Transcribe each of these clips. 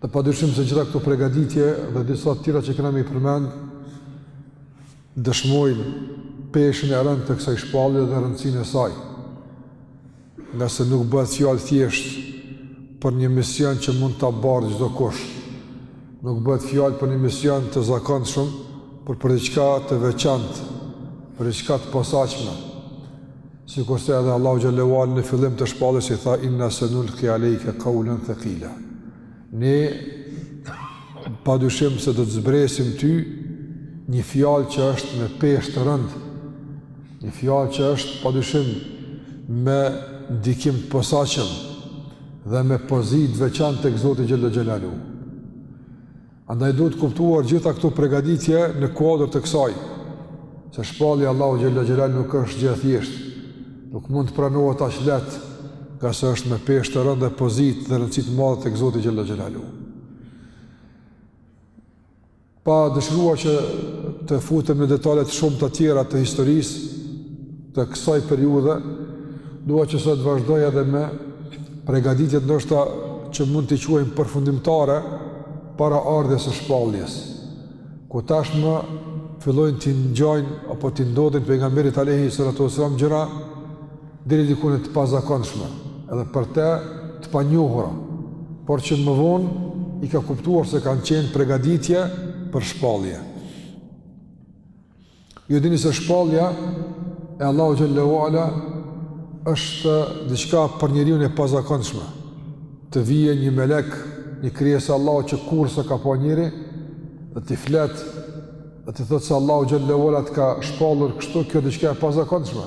Dhe pa dyshim se gjithë këto pregaditje dhe disa të tjera që kena me i përmend, dëshmojnë peshën e rëndë të kësaj shpalljeje dhe rëndësinë e saj. Ngase nuk bëhet fjalë thjesht për një mision që mund ta bartë çdokush. Nuk bëhet fjalë për një mision të zakonshëm, por për diqka të veçantë, për diçka të posaçme. Sikurse edhe Allahu xhel-le ue ala në fillim të shpalljes i tha inna senulki alejke kaulen thekila. Ne pa dyshim se do t'ta zbresim ty një fjalë që është me peshë të rëndë. Një fjalë që është pa dyshim me ndikim të posaçëm dhe me pozitë të veçantë tek Zoti xhel-le xhelaluhu. Andaj duhet kuptuar gjithë këto pregaditje në kuadër të kësaj, se shpallja e Allahut xhel-le xhelaluhu nuk është gjë e thjeshtë, nuk mund të pranohet aq lehtë, ngase është me peshë të rëndë e pozitë dhe rëndësi të madhe tek Zoti xhel-le xhelaluhu. Pa dëshiruar që të futem në detale shumë të tjera të historisë, të kësaj periudhe, dua që sot të vazhdoj edhe me pregaditje ndoshta që mund t'i quajmë përfundimtare para ardhjes së shpalljes, ku tashmë fillojnë t'i ngjajnë apo t'i ndodhin pejgamberit alejhi salatu ue selam gjëra deri dikund të pazakonshme edhe për te të panjohura, por që më vonë i ka kuptuar se kanë qenë pregaditje për shpallje. Ju dini se shpallja e Allahut xhel-le ue ala është diçka për njeriun e pazakonshme. Të vijë një melek, një krijesë e Allahut që kurrë s'e ka pa njeri, dhe t'i flet, dhe t'i thotë se Allahu xhel-le ue ala të ka shpallur kështu, kjo diçka e pazakonshme.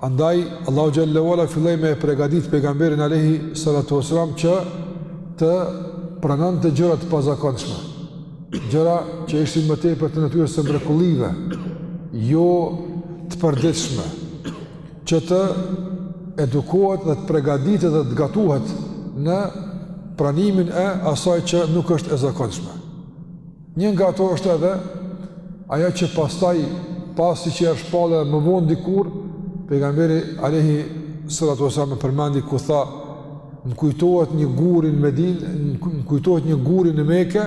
Andaj, Allahu xhel-le ue ala filloi me e pregadit pejgamberin alejhi salatu ue selam që të pranonte gjëra të pazakonshme. Gjëra që ishin më tepër të natyrës së mrekullive, jo të përditshme, që të edukohet dhe të pregaditet dhe të gatuhet në pranimin e asaj që nuk është e zakonshme. Një nga ato është edhe ajo që pastaj pasi që erdh shpallja e më vonë dikur pejgamberi alejhi salatu ue selam e përmendi ku tha më kujtohet një guri në Medinë, më kujtohet një guri në Mekë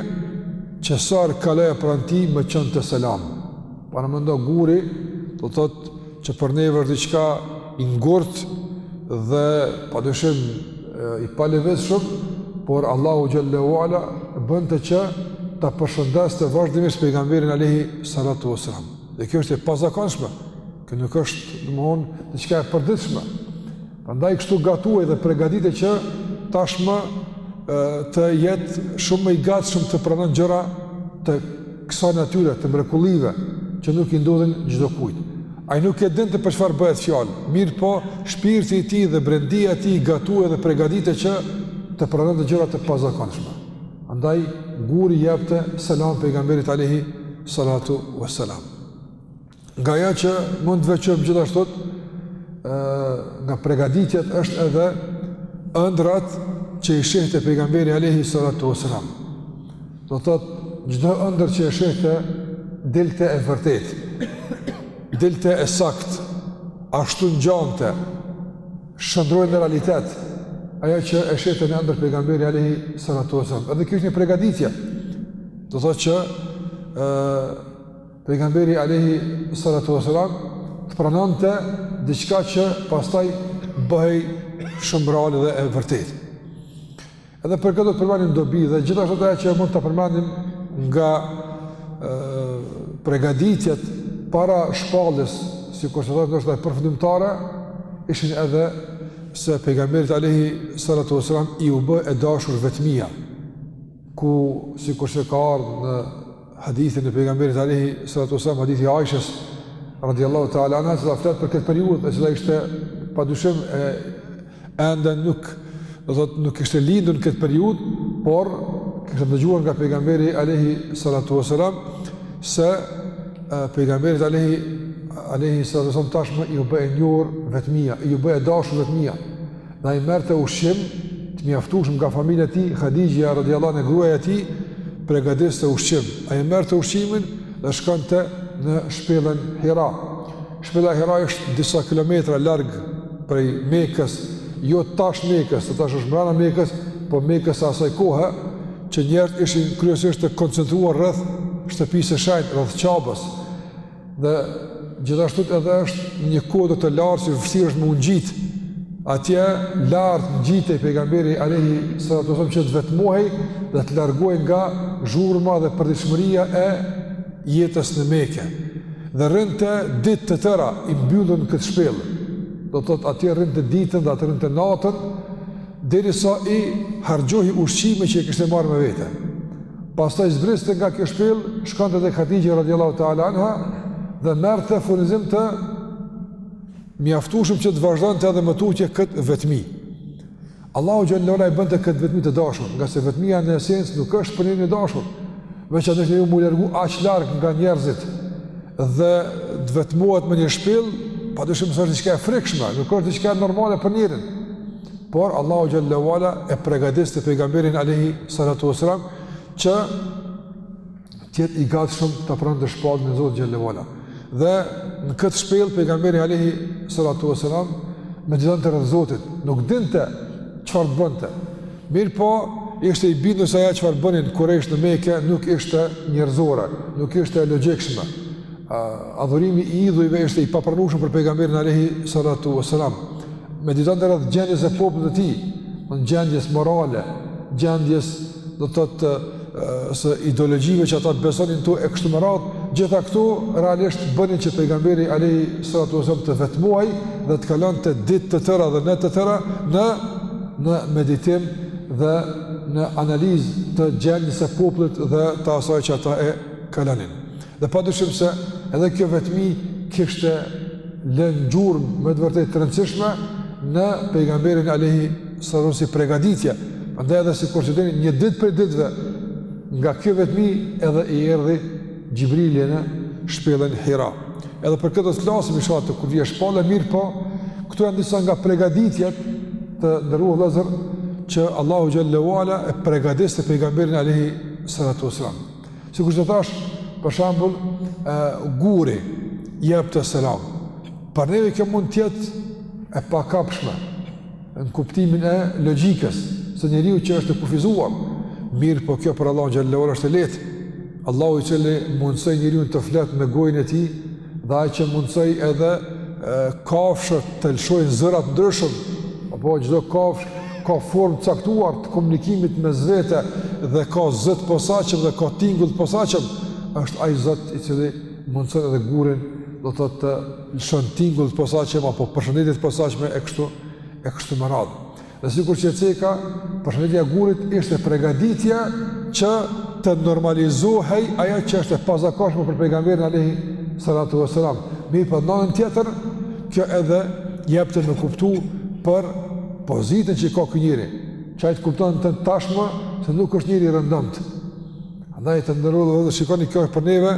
që sa herë kaloja pranë tij më çonte selam. Paramendo guri, do thotë që për neve është diçka i ngurtë dhe pa dyshim i palëvizshëm, por Allahu xhel-le ue ala bënte që ta përshëndeste vazhdimisht pejgamberin alejhi salatu ue selam. Dhe kjo është e pazakonshme, kjo nuk është domethënë diçka e përditshme. Prandaj kështu gatuhej dhe përgatitej që tashmë të jetë shumë më i gatshëm të pranon gjëra të kësaj natyre, të mrekullive, që nuk i ndodhin çdokujt. Ai nuk e dinte për çfarë bëhet fjalë, mirëpo shpirti i tij dhe brendia e tij gatuhej dhe përgatitej që të pranonte gjëra të pazakonshme. Andaj guri jepte selam pejgamberit alayhi salatu wassalam. Nga ajo që mund të veçojmë gjithashtu ë nga përgatitjet është edhe ëndrrat që i shehte pejgamberi alayhi salatu wasalam. Do të thotë çdo ëndërr që e shehte dilte e vërtetë. Dilte e saktë. Ashtu ngjante. Shndërrohej në realitet ajo që e shehte në ëndërr pejgamberi alayhi salatu wasalam. Edhe kjo është një përgatitje. Do të thotë që ë Pejgamberi alejhi salatu wasalam të pranonte diçka që pastaj bëhej shumë reale dhe e vërtetë. Edhe për këtë do të përmendim dobi dhe gjithashtu ajo që mund ta përmendim nga pregaditjet para shpalljes, si të thotë ndoshta edhe përfundimtare, ishin edhe se pejgamberit alejhi salatu wasalam iu bë e dashur vetmia, ku sikurse ka ardhë në hadithin e pejgamberit alaihi salatu wasallam hadithi i Aishës radiallahu ta'ala anha e cila flet për këtë periudhë e cila ishte pa dyshim e ende nuk do thotë nuk kishte lindur në këtë periudhë por kishte dëgjuar nga pejgamberi alaihi salatu wasallam se pejgamberit alaihi alaihi salatu wasallam tashmë iu bë e njohur vetmia iu bë e dashur vetmia Dhe ai merrte ushqim të mjaftueshëm nga familja e tij, Hadixha radhiyallahu anha gruaja e tij, përgatiste ushqim. Ai merrte ushqimin dhe shkonte në shpellën Hira. Shpella Hira është disa kilometra larg prej Mekës, jo tash Mekës, tash është mbrena Mekës, po Mekës së asaj kohe që njerëzit ishin kryesisht të koncentruar rreth shtëpisë së shenjtë, rreth Qabes. Dhe gjithashtu edhe është në një kodër të lartë që vështirë është me u ngjit. Atje lart ngjitej pejgamberi alayhi salatu wasallam që të vetmohej dhe të largohej nga zhurma dhe përditshmëria e jetës në Mekë. Dhe rrinte ditë të tëra i mbyllur në këtë shpellë. Do të thotë atje rrinte ditën dhe atje rrinte natën deri sa i hargjohi ushqime që i kishte marrë me vete. Pastaj zbriste nga kjo shpellë, shkonte tek Hatixha radhiyallahu ta'ala anha dhe merrte furnizim të mjaftueshëm që të vazhdonte edhe më tutje kët vetmi. Allahu xhallahu ta'ala i bënte kët vetmi të dashur, nga se vetmia në esencë nuk është për njerin e dashur, veçanërisht m'u largu aq larg nga njerëzit dhe të vetmohet në një shpellë, padyshim se është diçka e frikshme, nuk është diçka normale për njerin. por Allahu xhelle ve ala e përgatiste pejgamberin alayhi salatu wasalam që të jetë i gatshëm të pranojë shpalljen e Zotit xhelle ve ala. Dhe në këtë shpellë pejgamberi alayhi salatu wasalam meditonte rreth Zotit, nuk dinte çfarë bënte. Mirëpo, ishte i bindur se ajo çfarë bënin kurejshët në Mekë nuk ishte njerëzore, nuk ishte e logjikshme. adhurimi i idhujve ishte i papranueshëm për pejgamberin alayhi salatu wasalam. Meditonte rreth gjendjes së popullit të tij, gjendjes morale, gjendjes do të thotë së ideologjive që ata besonin tu e kështu me radhë, gjitha këto realisht bënin që pejgamberi alayhi salatu wasalam të vetmohej dhe të kalonte ditë të tëra dhe net të tëra në në meditim dhe në analizë të gjendjes së popullit dhe të asaj që ata e kalonin. Dhe padyshim se edhe kjo vetmi kishte lënë gjurmë me të vërtet të rëndësishme në pejgamberin alayhi salam si pregaditje. Prandaj edhe sikur që dini një ditë prej ditëve nga kjo vetmi edhe i erdhi Xhibrili në shpellën Hira. Edhe për këtë do të flasim inshallah kur vjen shpallja, mirëpo këto janë disa nga pregaditjet të nderuar vëllezër që Allahu xhelle ve ala e pregadiste pejgamberin alayhi salatu wasalam Sikur që thashë, për shembull, e, guri, jepte selam. Për neve kjo mund të jetë e pakapshme, në kuptimin e logjikës së njeriut që është e kufizuar, mirëpo kjo për Allahun xhelle ve ala është e lehtë. Allahu i cili mundësoi njeriun të flet me gojën e tij, dhe ai që mundësoi edhe kafshët të lëshojnë zëra të ndryshëm, apo çdo kafshë ka formë të caktuar të komunikimit mes vete dhe ka zë të posaçëm dhe ka tingull të posaçëm, është ai Zot i cili mundëson edhe gurin do të thotë të lëshon tingull të posaçëm apo përshëndetje të posaçme e kështu, e kështu me radhë. Dhe sikur që e ceka, përshëndetja e gurit ishte pregaditje që të normalizohej ajo që është e pazakonshme për pejgamberin Alehi Salatu Veselam. Mirëpo në anën tjetër, kjo edhe jepte me kuptu për pozitën që e ka ky njeri. Që ai të kuptonte tashmë se nuk është njeri i rëndomtë. Andaj të nderuar edhe shikoni kjo është për neve,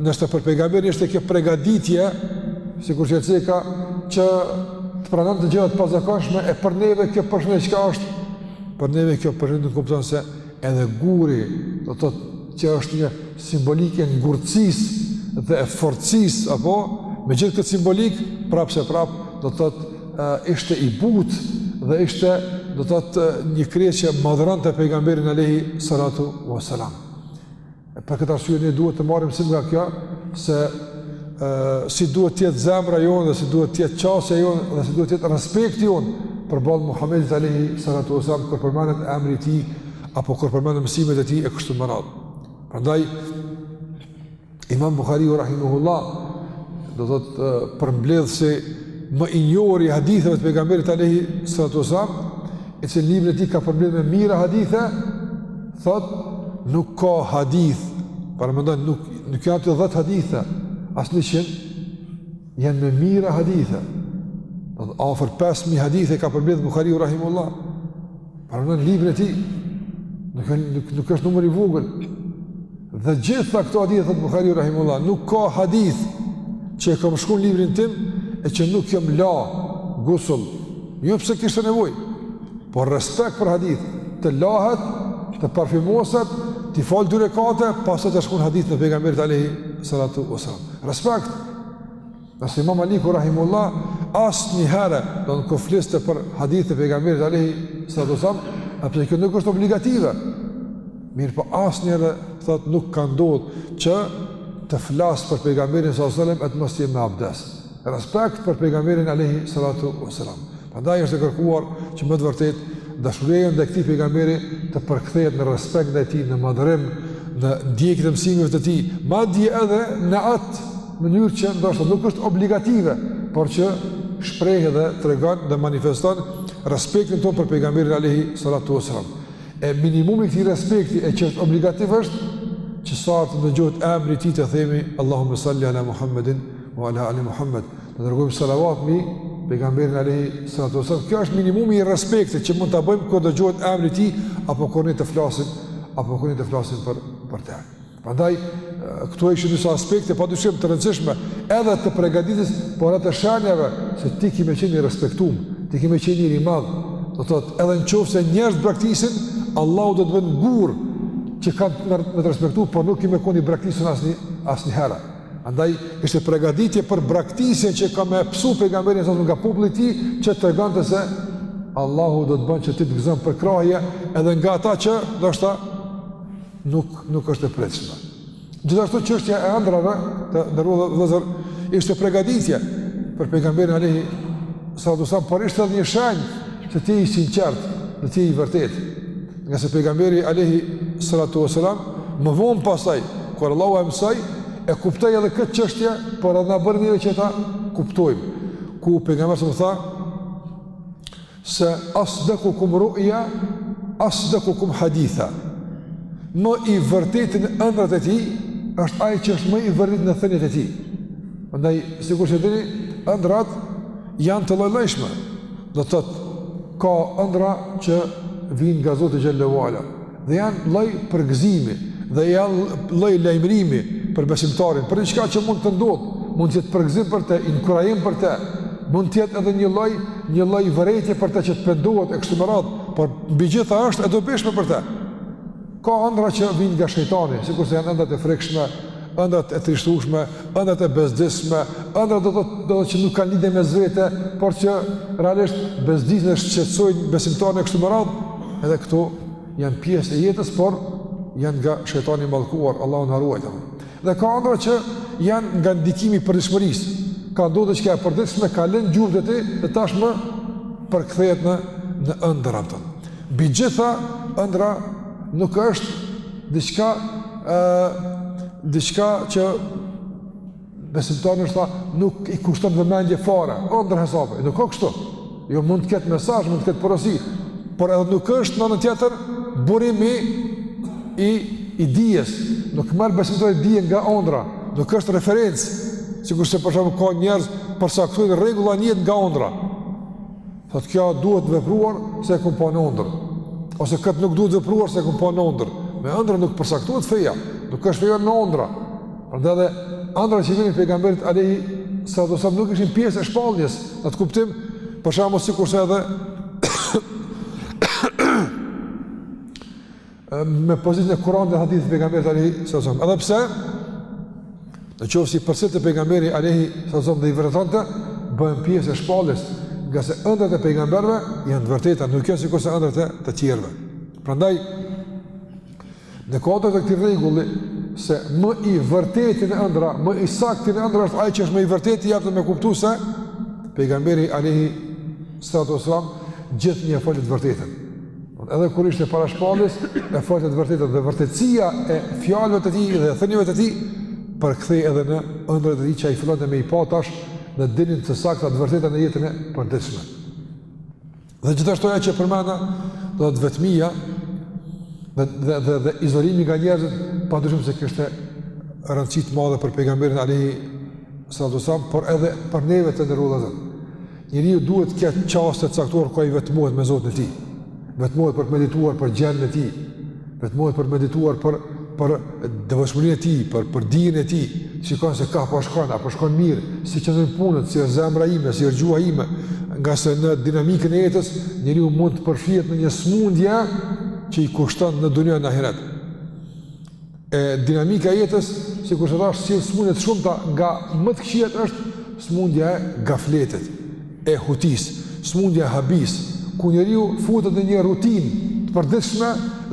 nëse për pejgamberin është kjo pregaditje, sikur që e ceka, që të pranojë gjërat e pazakonshme, e për neve kjo përshëndetje çka është, për neve kjo përshëndetje nënkupton se edhe guri, do të thotë që është një simbolikë e ngurtësisë dhe e forcës, apo, me gjithë këtë simbolikë, prapë se prapë, do të thotë ishte i butë dhe ishte do të thotë një krijesë që madhëronte pejgamberin alaihi salatu wasalam. Për këtë arsye ne duhet të marrim mësim nga kjo se e, si duhet të jetë zemra jonë dhe si duhet të jetë qasja jonë dhe si duhet të jetë respekti jonë përballë Muhamedit alaihi salatu wasalam kur përmendet emri i tij apo kur përmenden mësimet e tij e kështu me radhë. Prandaj Imam Bukhariu rahimahullah do thotë përmbledhësi më i njohur i haditheve të pejgamberit alayhi salatu wasallam, i cili në librin e tij ka përmbledh me mijëra hadithe, thotë nuk ka hadith, paramendoni nuk nuk janë 10 hadithe, as 100, janë me mijëra hadithe. Do thotë afër 5000 hadithe ka përmbledh Bukhariu rahimahullah. Paramendoni librin e tij. Nuk nuk nuk është numër i vogël. Dhe gjitha këto hadithe thotë Buhariu rahimahullah, nuk ka hadith që e kam shkruar në librin tim e që nuk jam la gusull. Jo pse kishte nevojë, por respekt për hadith, të lahet, të parfymoset, t'i falë dy rekate, pastaj ta shkrun hadithin e pejgamberit alayhi salatu wasallam. Respekt. Nëse Imam Maliku rahimahullah asnjëherë dmth kur fliste për hadithet e pejgamberit alejhi salatu wasalam, edhe pse kjo nuk është obligative, mirëpo asnjëherë thotë, nuk ka ndodhë që të flasë për pejgamberin salatu wasalam e të mos jetë me abdes. Respekt për pejgamberin Alehi Sadosam. Prandaj është e kërkuar që me të vërtetë dashuria jonë ndaj këtij pejgamberi të përkthehet në respekt ndaj tij, në madhërim, në ndjekje të mësimeve të tij, madje edhe në atë mënyrë që ndoshta nuk është obligative, por që shpreh dhe tregon dhe manifeston respektin tonë për pejgamberin alayhi salatu wasalam. E minimumi i këtij respekti e që është obligativ është që sa të dëgjohet emri i tij të themi Allahumma salli ala Muhammedin wa ala ali Muhammed. Të dërgojmë salavat mbi pejgamberin alejhi salatu wasalam. Kjo është minimumi i respektit që mund ta bëjmë kur dëgjohet emri i tij, apo kur ne të flasim, apo kur ne të flasim për, për te. Prandaj, këto ishin disa aspekte, pa dyshim të rëndësishme, edhe të pregaditjes, por edhe të shenjave, se ti ki me qenë i respektum, ti ki me qenë njeri i madh, do të thotë edhe në qoftë se njerëzit braktisin, Allahu do të bëjë gurë që kanë me të respektu, por nuk ki me kon i braktisun asnjë, asnjëherë. Andaj ishte pregaditje për braktisjen që ka me pësu pejgamberi sa nga populli i tij që tregonte se Allahu do të bën që ti të gëzon përkrahje edhe nga ata që ndoshta nuk, nuk është e pritshme. Gjithashtu çështja e andrave të nderuar vëllezër ishte pregaditje për pejgamberin alejhi salatu selam por ishte edhe një shenjë që ti je i sinqertë dhe ti je i vërtetë. Ngase pejgamberi alejhi salatu veselam, më vonë pastaj, kur Allahu e mësoi, e kuptoi edhe këtë çështje, por edhe na bëri neve që ta kuptojmë. Ku pejgamberi më tha, se asdakukum ru'ja, asdakukum haditha. Më i vërteti në ëndrat e tij, është ai që është më i vërteti në thëniet e tij. Andaj, sikurse e dini, ëndrat janë të llojllojshme. Do të thotë, ka ëndra që vijnë nga Zoti Xhele ve Ala, dhe janë lloj përgëzimi, dhe janë lloj lajmërimi për besimtarin, për diçka që mund të ndodhë, mund të jetë përgëzim për te, inkurajim për te, mund të jetë edhe një lloj, një lloj vërejtje për te që të pendohet e kështu me radhë, por mbi gjitha është e dobishme për te. Ka ëndrra që vijnë nga shejtani, sikurse janë ëndrat e frikshme, ëndrat e trishtueshme, ëndrat e bezdisshme, ëndrat do të thotë që nuk kanë lidhje mes vete, por që realisht bezdisin e shqetësojnë besimtarin e kështu me radhë, edhe këto janë pjesë e jetës, por janë nga shejtani i mallkuar, Allahu na ruajtë. Dhe ka andra që janë nga ndikimi i përditshmërisë, ka ndodhë diçka e përditshme, ka lënë gjurmë te ti, dhe tashmë përkthehet në, në ëndrat tona. Mbi gjitha ëndra nuk është diçka, e, diçka që besimtari është tha, nuk i kushton vëmendje fare, ëndër hesapi, nuk ka kështu. Jo mund të ketë mesazh, mund të ketë porosi, por edhe nuk është në anën tjetër burimi i i dijes, nuk merr besimtari dije nga ëndra, nuk është referencë, sikur se për shembull ka njerëz përcaktojnë rregulla në jetë nga ëndra. Thotë kjo duhet vepruar se e kam pa në ëndër. Ose kët nuk duhet vepruar se e kam pa në ëndër. Me ëndra nuk përcaktohet feja, nuk është feja në ëndra. Prandaj edhe andrat që i vinin pejgamberit alejhi salatu selam nuk ishin pjesë e shpalljes Në atë kuptim Për shembull sikurse edhe Me pozitën e Kur'anit dhe hadithit të pejgamberit alejhi salatu selam Edhe pse Në qoftë se i përsëriste pejgamberi alejhi salatu selam dhe i vërtetonte Bëhen pjesë e shpalljes Ngase ëndrat e pejgamberve Janë të vërteta Nuk janë sikurse ëndrat e të tjerëve Prandaj Në kontekst të këtij rregulli se më i vërteti në ëndrra, më i sakti në ëndrra është ai që është më i vërteti jap me kuptu se pejgamberi alejhi salatu selam gjithnjë e foli të vërtetën. Edhe kur ishte para shpalljes, e foli të vërtetën dhe vërtetësia e fjalëve të tij dhe thënieve të tij përkthehej edhe në ëndrrat e tij që ai fillonte me i pa tash dhe dilnin të sakta të vërteta në jetën e për Dhe gjithashtu ajo që përmenda, do thotë vetmia dhe dhe dhe, dhe izolimi nga njerëzit, padyshim se kishte rëndësi të madhe për pejgamberin alejhi salatu selam, por edhe për neve të nderuar vllazën. Njeriu duhet të ketë çaste të caktuar ku ai vetmohet me Zotin e tij. Vetmohet për të medituar për gjendjen e tij, vetmohet për të medituar për, për devotshmërinë e tij, për, për dijen e tij, shikon se ka po shkon, a po shkon mirë, si qëndrojnë punët, si është zemra ime, si është gjuha ime, ngase në dinamikën e jetës, njeriu mund të përfshihet në një smundje që i kushton në dunja e në ahiret. E dinamika e jetës, sikurse thashë sjell smundje të shumta, nga më të këqijat është smundja e gafletit, e hutisë, sëmundja e habisë, ku njeriu futet në një rutinë të përditshme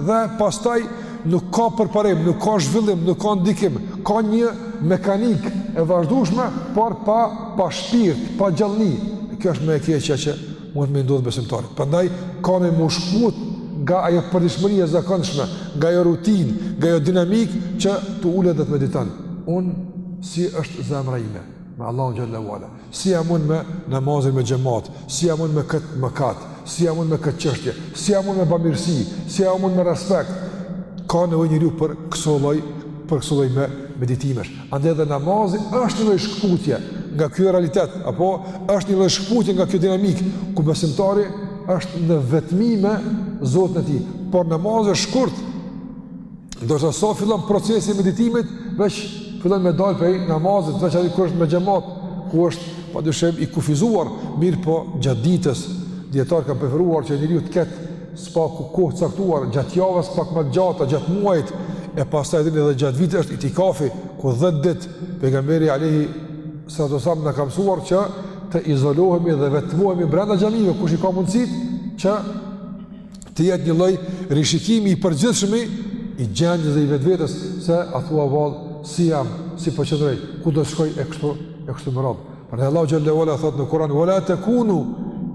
dhe pastaj nuk ka përparim, nuk ka zhvillim, nuk ka ndikim, ka një mekanikë e vazhdueshme, por pa pa shpirt, pa gjallni. Kjo është më e keqja që mund me i ndodhë besimtarit. Prandaj ka me u shkëputë nga ajo përditshmëria e zakonshme, nga ajo rutinë, nga ajo dinamikë që të ulet dhe të mediton. Unë si është zemra ime me Allahun xhel-le ue ala. Si jam unë me namazin me xhamat, si jam unë me kët mëkat, si jam unë me kët çështje, si jam unë me bamirësi, si jam unë me respekt. Ka nevojë njeriu për kësolloj, për kësolloj me meditimesh. Andaj edhe namazi është një lloj shkputje nga ky realitet, apo është një lloj shkputje nga kjo dinamikë ku besimtari është në vetmi me Zotin e tij. Por namazi është shkurt. Ndërsa sa fillon procesi i meditimit, veç fillon me dalë prej namazit, veç aty kur është me xhamat, ku është padyshim i kufizuar, mirëpo gjatë ditës dijetarët kanë preferuar që njeriu të ketë së paku kohë të caktuar gjatë javës pak më të gjata gjatë muajit e pastaj edhe gjatë vitit është itikafi ku 10 ditë pejgamberi alejhi salatu selam na ka mësuar që të izolohemi dhe vetmohemi brenda xhamive kush i ka mundësitë që të jetë një lloj rishikimi i përgjithshëm i gjendjes dhe i vetvetes se a thua vallë si jam, si po qëndroj, ku do të shkoj e kështu e kështu me radhë. Prandaj Allahu xhel-le ue ala thotë në Kur'an wala takunu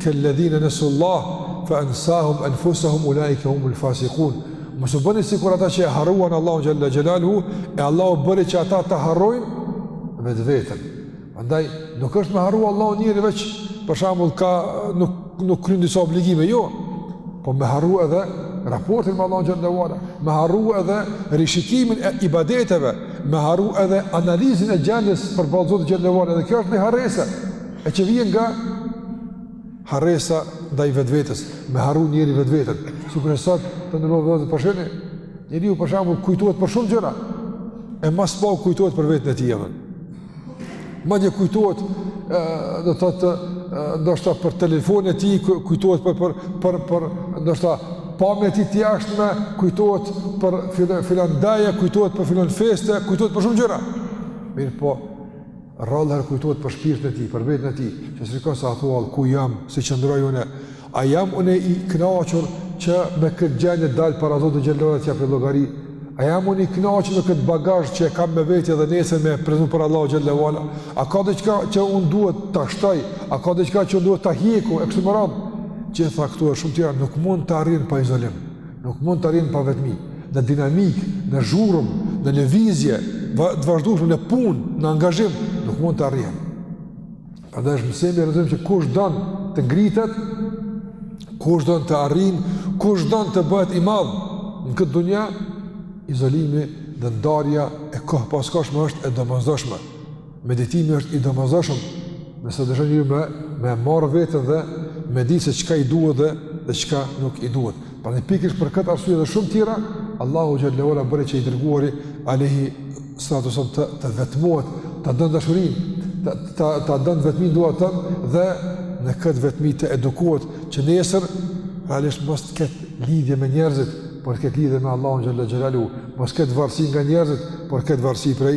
kalladhina nasullaha fa ansahum anfusahum ulaika humul fasiqun. Mos u bëni sikur ata që e harruan Allahun xhel-le xhelaluhu e Allahu bëri që ata ta harrojnë vetveten. Prandaj nuk është me harru Allahun njeri veç për shembull ka nuk nuk kryen disa obligime, jo. Po me harru edhe raportin me Allahun xhallahu ala, me harru edhe rishikimin e ibadeteve, me harru edhe analizën e gjendjes përballë Zotit xhallahu ala, dhe kjo është një harresë e që vjen nga harresa ndaj vetvetes, me harru njeri vetveten. Sikur e sot të ndërrojë vetë për shënë, njeriu për shembull kujtohet për shumë gjëra. E më së paku kujtohet për veten e tij. Madje kujtohet do të thotë ndoshta për telefonin e tij kujtohet për për për për ndoshta pamjen e tij të jashtme kujtohet për filan daje kujtohet për filan feste kujtohet për shumë gjëra. Mirëpo rrallëherë kujtohet për shpirtin e tij, për veten e tij, që të shikon se aktual ku jam, si qëndroj unë, A jam unë i kënaqur që me këtë gjendje dal para Zotit xhallahu të jap llogari? A jam unë i kënaqur me këtë bagazh që e kam me vete dhe nesër me prezantu para Allahut xhallahu ala? A ka diçka që unë duhet ta shtoj? A ka diçka që unë duhet ta hjeki e kështu me radhë? Gjitha këto e shumë tjera nuk mund të arrijnë pa izolim, nuk mund të arrijnë pa vetmi. Në dinamikë, në zhurmë, në lëvizje të vazhdueshme, në punë, në angazhim nuk mund të arrijnë. Prandaj është mësim i rëndësishëm që kush don të ngritet, kush don të arrinë, kush don të bëhet i madh në këtë dunja, izolimi dhe ndarja e kohëpaskohshme është e domosdoshme. Meditimi është i domosdoshëm, nëse dëshiron njeri me me marrë veten dhe me di se çka i duhet dhe dhe çka nuk i duhet. Prandaj pikërisht për këtë arsye dhe shumë tjera, Allahu xhallahu ala bëri që i dërguari alayhi salatu sallam të, të vetmohet, ta don dashurinë, ta ta, ta don vetminë dua të them dhe në këtë vetmi të edukohet që nesër realisht mos të ketë lidhje me njerëzit, por të ketë lidhje me Allahun xhallahu xhelalu, mos të ketë varësi nga njerëzit, por të ketë varësi prej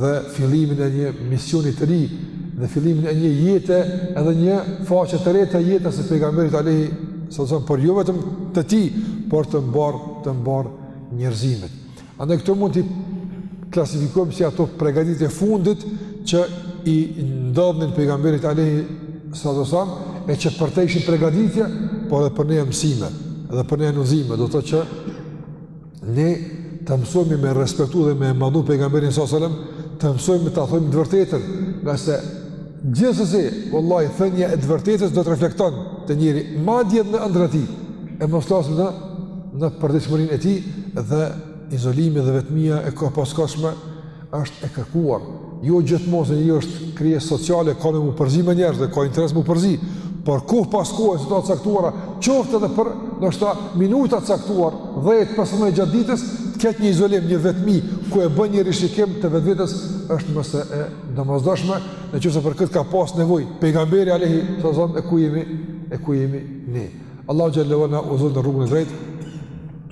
dhe fillimin e një misioni të ri dhe fillimin e një jete edhe një faqe të re të jetës së pejgamberit alayhi sallam por jo vetëm të tij por të mbarë të mbarë njerëzimit. Andaj këto mund t'i klasifikojmë si ato përgatitjet e fundit që i ndodhnin pejgamberit alayhi sallam e që për të ishin përgatitje por edhe për ne mësime dhe për ne udhëzime do të thotë që Ne të mësojmë me respektu dhe me madhëru pejgamberin sallallahu alajhi wasallam, të mësojmë ta thojmë të vërtetën, ngase gjithsesi, vallahi thënia e së vërtetës do të reflekton te njeriu madje në ëndrrat e tij. E mos flasim në në përditshmërinë e tij dhe izolimi dhe vetmia e kohëpaskohshme është e kërkuar, jo gjithmonë se njeriu është krijesë sociale, ka me u përzi me njerëz e ka interes m'u përzi, por kohë pas kohe në situata të caktuara, qoftë edhe për ndoshta minuta të caktuar, 10-15 minuta gjatë ditës, të ketë një izolim, një vetmi ku e bën një rishikim të vetvetes është më se e domosdoshme, në qoftë se për këtë ka pas nevojë pejgamberi alejhi selam e ku jemi e ku jemi ne. Allahu xheleshanuhu na udhëzoftë në rrugën e drejtë.